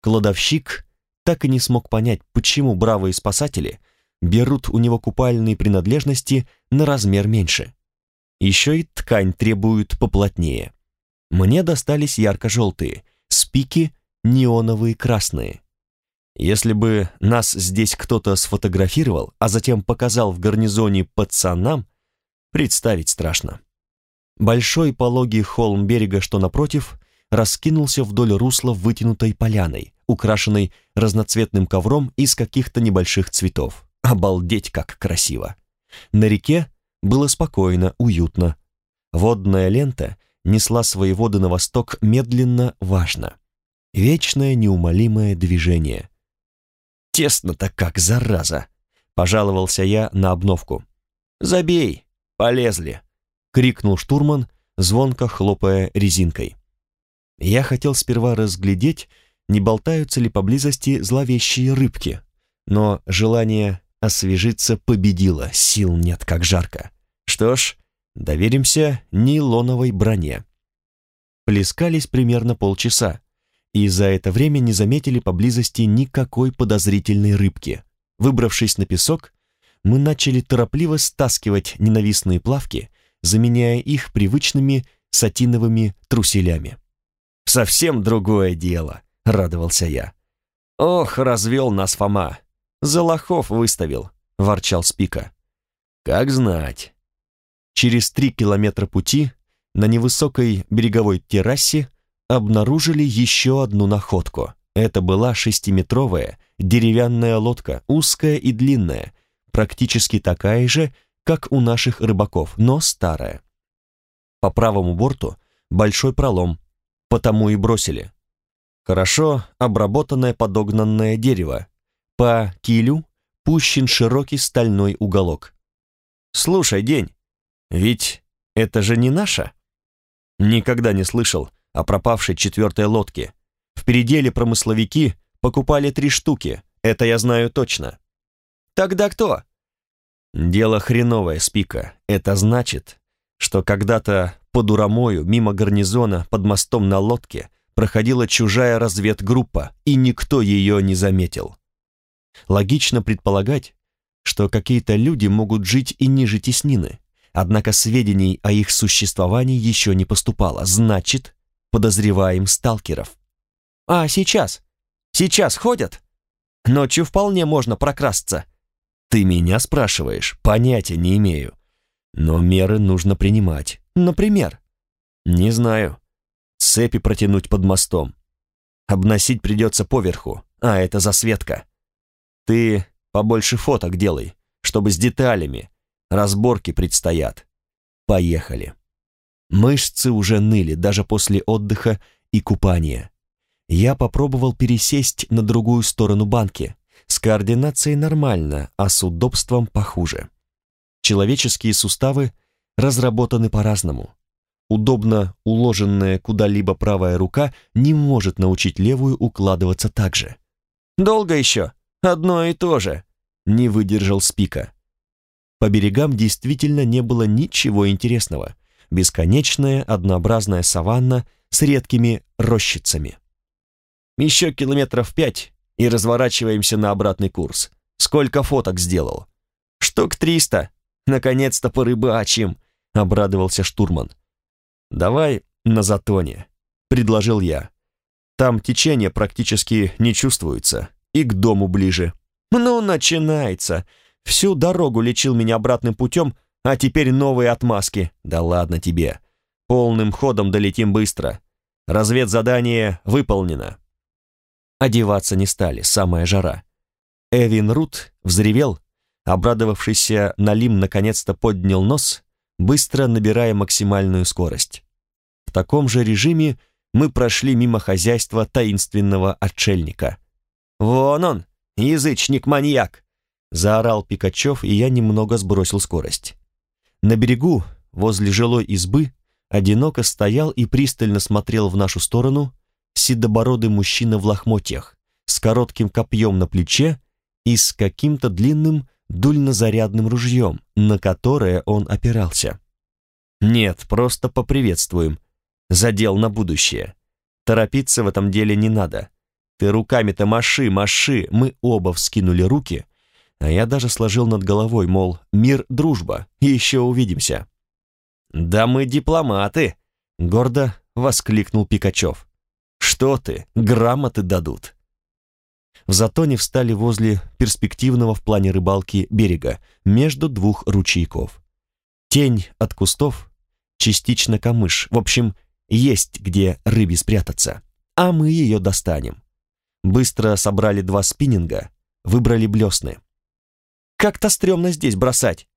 Кладовщик так и не смог понять, почему бравые спасатели берут у него купальные принадлежности на размер меньше. Еще и ткань требуют поплотнее. Мне достались ярко-желтые, спики неоновые красные. Если бы нас здесь кто-то сфотографировал, а затем показал в гарнизоне пацанам, представить страшно. Большой пологий холм берега, что напротив, раскинулся вдоль русла вытянутой поляной, украшенной разноцветным ковром из каких-то небольших цветов. Обалдеть, как красиво! На реке было спокойно, уютно. Водная лента несла свои воды на восток медленно, важно. Вечное неумолимое движение. «Тесно-то как, зараза!» — пожаловался я на обновку. «Забей! Полезли!» — крикнул штурман, звонко хлопая резинкой. Я хотел сперва разглядеть, не болтаются ли поблизости зловещие рыбки, но желание освежиться победило, сил нет, как жарко. Что ж, доверимся нейлоновой броне. Плескались примерно полчаса, и за это время не заметили поблизости никакой подозрительной рыбки. Выбравшись на песок, мы начали торопливо стаскивать ненавистные плавки, заменяя их привычными сатиновыми труселями. «Совсем другое дело», — радовался я. «Ох, развел нас Фома! За лохов выставил», — ворчал Спика. «Как знать». Через три километра пути на невысокой береговой террасе обнаружили еще одну находку. Это была шестиметровая деревянная лодка, узкая и длинная, практически такая же, как у наших рыбаков, но старая. По правому борту большой пролом, потому и бросили. Хорошо обработанное подогнанное дерево. По килю пущен широкий стальной уголок. «Слушай, День, ведь это же не наша?» Никогда не слышал о пропавшей четвертой лодке. В переделе промысловики покупали три штуки, это я знаю точно. Тогда кто? Дело хреновое, Спика. Это значит, что когда-то по Дурамою мимо гарнизона под мостом на лодке проходила чужая разведгруппа, и никто ее не заметил. Логично предполагать, что какие-то люди могут жить и ниже теснины, однако сведений о их существовании еще не поступало, значит, подозреваем сталкеров. А сейчас? Сейчас ходят? Ночью вполне можно прокрасться. Ты меня спрашиваешь, понятия не имею. Но меры нужно принимать. Например? Не знаю. Цепи протянуть под мостом. Обносить придется поверху, а это засветка. Ты побольше фоток делай, чтобы с деталями. Разборки предстоят. Поехали. Мышцы уже ныли даже после отдыха и купания. Я попробовал пересесть на другую сторону банки. С координацией нормально, а с удобством похуже. Человеческие суставы разработаны по-разному. Удобно уложенная куда-либо правая рука не может научить левую укладываться так же. «Долго еще? Одно и то же», — не выдержал Спика. По берегам действительно не было ничего интересного бесконечная однообразная саванна с редкими рощицами. Еще километров пять и разворачиваемся на обратный курс. Сколько фоток сделал? Штук триста. Наконец-то порыбачим, обрадовался штурман. Давай на затоне, предложил я. Там течение практически не чувствуется, и к дому ближе. Ну, начинается. Всю дорогу лечил меня обратным путем, а теперь новые отмазки. Да ладно тебе. Полным ходом долетим быстро. Разведзадание выполнено. Одеваться не стали, самая жара. Эвин Рут взревел, обрадовавшийся Налим наконец-то поднял нос, быстро набирая максимальную скорость. В таком же режиме мы прошли мимо хозяйства таинственного отшельника. «Вон он, язычник-маньяк!» Заорал Пикачев, и я немного сбросил скорость. На берегу, возле жилой избы, одиноко стоял и пристально смотрел в нашу сторону седобородый мужчина в лохмотьях, с коротким копьем на плече и с каким-то длинным дульнозарядным ружьем, на которое он опирался. Нет, просто поприветствуем. Задел на будущее. Торопиться в этом деле не надо. Ты руками-то маши, маши!» Мы оба вскинули руки, а я даже сложил над головой, мол, мир, дружба, еще увидимся. «Да мы дипломаты!» — гордо воскликнул Пикачев. «Что ты, грамоты дадут!» В затоне встали возле перспективного в плане рыбалки берега, между двух ручейков. Тень от кустов, частично камыш, в общем, есть где рыбе спрятаться, а мы ее достанем. Быстро собрали два спиннинга, выбрали блесны. «Как-то стрёмно здесь бросать.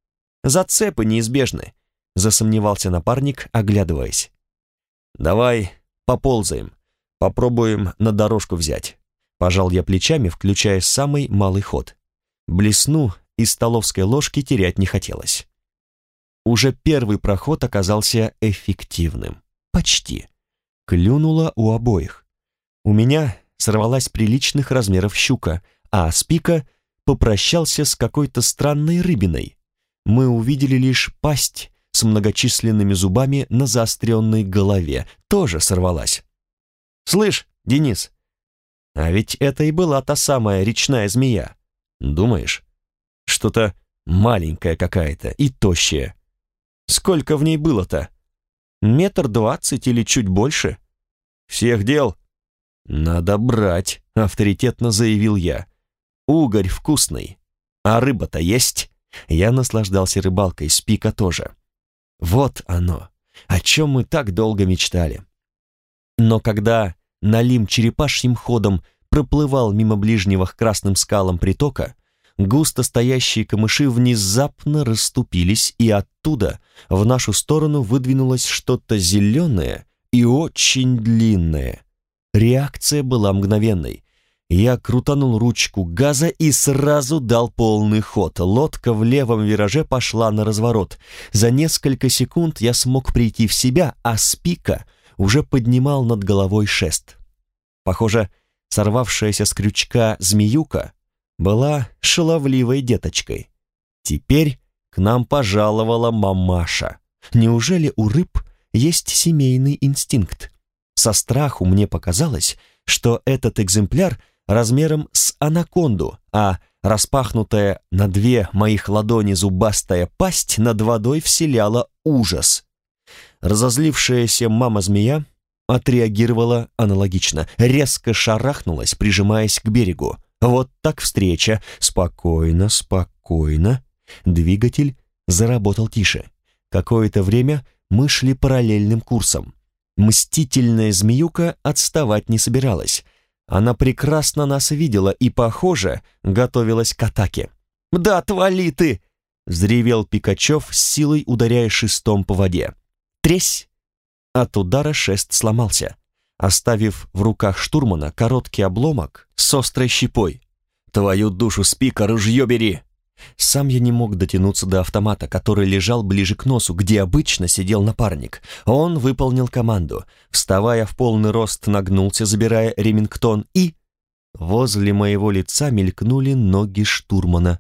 Зацепы неизбежны», — засомневался напарник, оглядываясь. «Давай поползаем, попробуем на дорожку взять». Пожал я плечами, включая самый малый ход. Блесну из столовской ложки терять не хотелось. Уже первый проход оказался эффективным. Почти. Клюнуло у обоих. У меня сорвалась приличных размеров щука, а Спика попрощался с какой-то странной рыбиной. Мы увидели лишь пасть с многочисленными зубами на заостренной голове, тоже сорвалась. «Слышь, Денис, а ведь это и была та самая речная змея. Думаешь? Что-то маленькая какая-то и тощая. Сколько в ней было-то? Метр двадцать или чуть больше? Всех дел? Надо брать, авторитетно заявил я. Угорь вкусный. А рыба-то есть? Я наслаждался рыбалкой, спика тоже. Вот оно, о чем мы так долго мечтали. Но когда Налим черепашьим ходом проплывал мимо ближнего к красным скалам притока, густо стоящие камыши внезапно расступились, и оттуда в нашу сторону выдвинулось что-то зеленое и очень длинное. Реакция была мгновенной. Я крутанул ручку газа и сразу дал полный ход. Лодка в левом вираже пошла на разворот. За несколько секунд я смог прийти в себя, а спика уже поднимал над головой шест. Похоже, сорвавшаяся с крючка змеюка была шаловливой деточкой. Теперь к нам пожаловала мамаша. Неужели у рыб есть семейный инстинкт? Со страху мне показалось, что этот экземпляр размером с анаконду, а распахнутая на две моих ладони зубастая пасть над водой вселяла ужас. Разозлившаяся мама-змея отреагировала аналогично, резко шарахнулась, прижимаясь к берегу. Вот так встреча. Спокойно, спокойно. Двигатель заработал тише. Какое-то время мы шли параллельным курсом. Мстительная змеюка отставать не собиралась. Она прекрасно нас видела и, похоже, готовилась к атаке. «Да отвали ты!» — взревел Пикачев с силой ударяя шестом по воде. Тресь! От удара шест сломался, оставив в руках штурмана короткий обломок с острой щепой. «Твою душу, спика, ружье бери!» Сам я не мог дотянуться до автомата, который лежал ближе к носу, где обычно сидел напарник. Он выполнил команду. Вставая в полный рост, нагнулся, забирая ремингтон, и... Возле моего лица мелькнули ноги штурмана.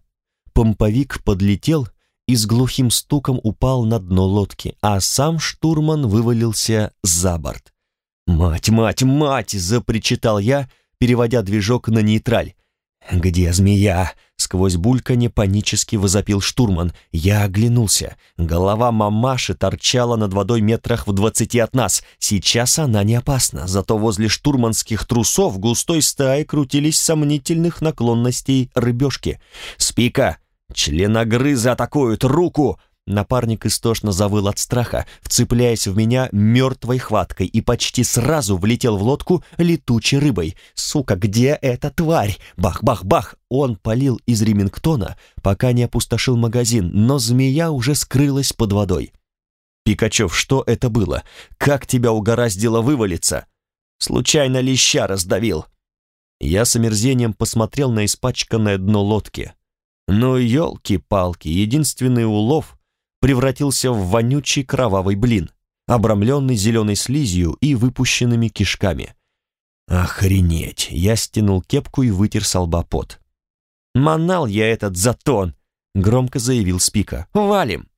Помповик подлетел и с глухим стуком упал на дно лодки, а сам штурман вывалился за борт. «Мать, мать, мать!» — запричитал я, переводя движок на нейтраль. «Где змея?» — сквозь бульканье панически возопил штурман. Я оглянулся. Голова мамаши торчала над водой метрах в двадцати от нас. Сейчас она не опасна, зато возле штурманских трусов густой стаи крутились сомнительных наклонностей рыбешки. «Спика!» «Членогрызы атакуют! Руку!» Напарник истошно завыл от страха, вцепляясь в меня мертвой хваткой и почти сразу влетел в лодку летучей рыбой. «Сука, где эта тварь?» Бах-бах-бах! Он палил из ремингтона, пока не опустошил магазин, но змея уже скрылась под водой. «Пикачев, что это было? Как тебя угораздило вывалиться?» «Случайно леща раздавил». Я с омерзением посмотрел на испачканное дно лодки. Но елки-палки, единственный улов превратился в вонючий кровавый блин, обрамленный зеленой слизью и выпущенными кишками. Охренеть! Я стянул кепку и вытер с лба пот. «Манал я этот затон!» — громко заявил Спика. «Валим!»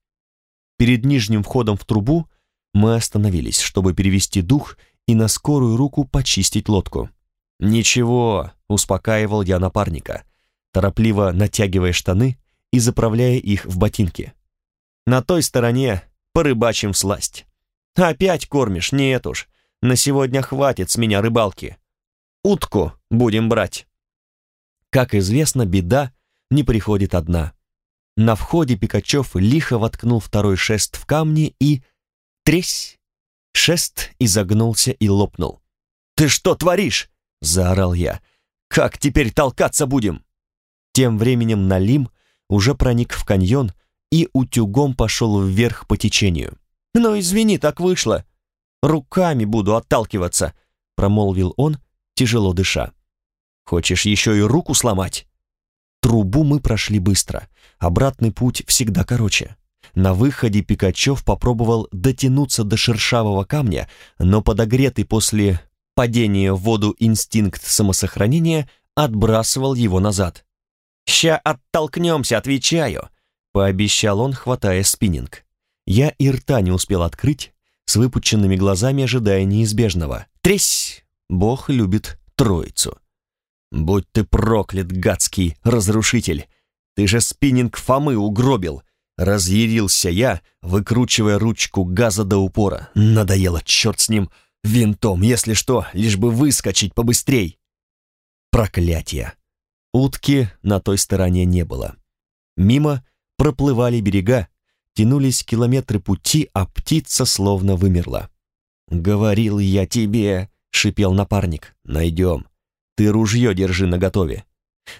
Перед нижним входом в трубу мы остановились, чтобы перевести дух и на скорую руку почистить лодку. «Ничего», — успокаивал я напарника, торопливо натягивая штаны и заправляя их в ботинки. «На той стороне порыбачим сласть. Опять кормишь? Нет уж, на сегодня хватит с меня рыбалки. Утку будем брать». Как известно, беда не приходит одна. На входе Пикачев лихо воткнул второй шест в камни и... Тресь! Шест изогнулся и лопнул. «Ты что творишь?» — заорал я. «Как теперь толкаться будем?» Тем временем Налим уже проник в каньон и утюгом пошел вверх по течению. «Ну, извини, так вышло. Руками буду отталкиваться», — промолвил он, тяжело дыша. «Хочешь еще и руку сломать?» Трубу мы прошли быстро. Обратный путь всегда короче. На выходе Пикачев попробовал дотянуться до шершавого камня, но подогретый после падения в воду инстинкт самосохранения отбрасывал его назад. «Ща оттолкнемся, отвечаю», — пообещал он, хватая спиннинг. Я и рта не успел открыть, с выпученными глазами ожидая неизбежного. «Тресь! Бог любит троицу». «Будь ты проклят, гадский разрушитель! Ты же спиннинг Фомы угробил!» Разъярился я, выкручивая ручку газа до упора. Надоело, черт с ним, винтом, если что, лишь бы выскочить побыстрей. Проклятие! Утки на той стороне не было. Мимо проплывали берега, тянулись километры пути, а птица словно вымерла. «Говорил я тебе», — шипел напарник, — «найдем. Ты ружье держи наготове».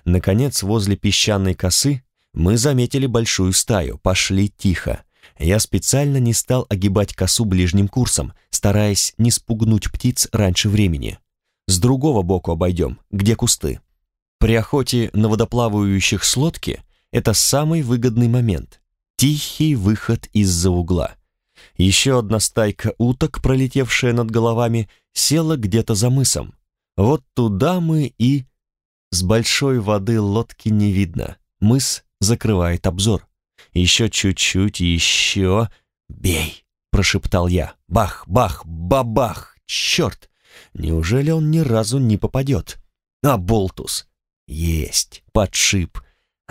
Наконец, возле песчаной косы мы заметили большую стаю, пошли тихо. Я специально не стал огибать косу ближним курсом, стараясь не спугнуть птиц раньше времени. С другого боку обойдем, где кусты. При охоте на водоплавающих с лодки это самый выгодный момент. Тихий выход из-за угла. Еще одна стайка уток, пролетевшая над головами, села где-то за мысом. Вот туда мы и... С большой воды лодки не видно. Мыс закрывает обзор. Еще чуть-чуть, еще... «Бей!» — прошептал я. «Бах, бах, бабах! Черт! Неужели он ни разу не попадет?» «А, болтус!» «Есть! Подшип!»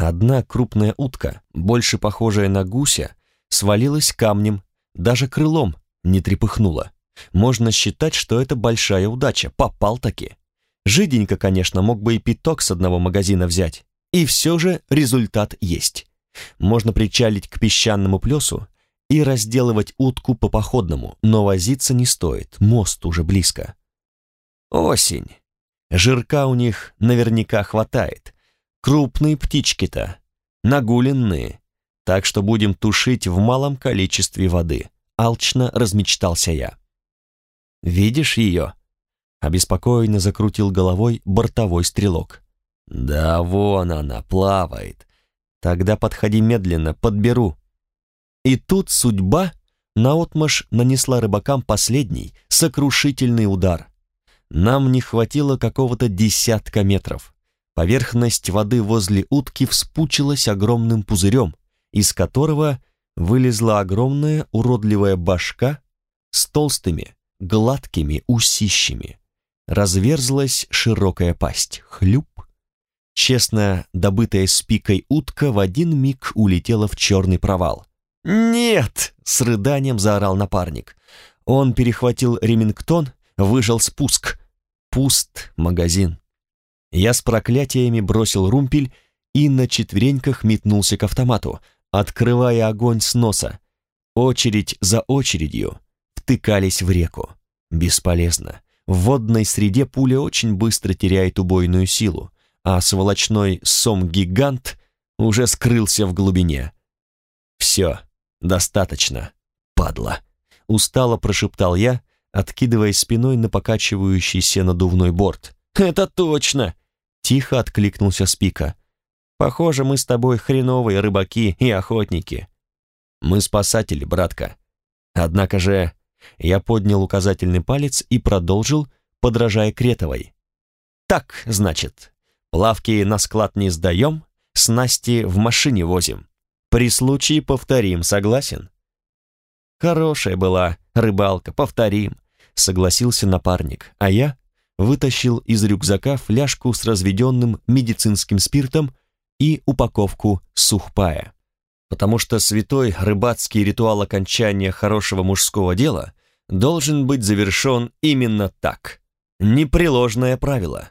Одна крупная утка, больше похожая на гуся, свалилась камнем, даже крылом не трепыхнула. Можно считать, что это большая удача, попал таки. Жиденько, конечно, мог бы и пяток с одного магазина взять. И все же результат есть. Можно причалить к песчаному плесу и разделывать утку по походному, но возиться не стоит, мост уже близко. Осень. Жирка у них наверняка хватает. Крупные птички-то, нагуленные. Так что будем тушить в малом количестве воды. Алчно размечтался я. «Видишь ее?» Обеспокоенно закрутил головой бортовой стрелок. «Да вон она, плавает. Тогда подходи медленно, подберу». И тут судьба наотмашь нанесла рыбакам последний, сокрушительный удар. Нам не хватило какого-то десятка метров. Поверхность воды возле утки вспучилась огромным пузырем, из которого вылезла огромная уродливая башка с толстыми, гладкими усищами. Разверзлась широкая пасть. Хлюп. Честно добытая спикой утка в один миг улетела в черный провал. «Нет!» — с рыданием заорал напарник. Он перехватил ремингтон, выжал спуск. Пуст магазин. Я с проклятиями бросил румпель и на четвереньках метнулся к автомату, открывая огонь с носа. Очередь за очередью втыкались в реку. Бесполезно. В водной среде пуля очень быстро теряет убойную силу, а сволочной сом-гигант уже скрылся в глубине. «Все, достаточно, падла», — устало прошептал я, откидывая спиной на покачивающийся надувной борт. «Это точно!» — тихо откликнулся Спика. «Похоже, мы с тобой хреновые рыбаки и охотники». «Мы спасатели, братка. Однако же я поднял указательный палец и продолжил, подражая Кретовой. «Так, значит, плавки на склад не сдаем, снасти в машине возим. При случае повторим, согласен?» «Хорошая была рыбалка, повторим», — согласился напарник, а я вытащил из рюкзака фляжку с разведенным медицинским спиртом и упаковку сухпая. Потому что святой рыбацкий ритуал окончания хорошего мужского дела должен быть завершен именно так. Непреложное правило.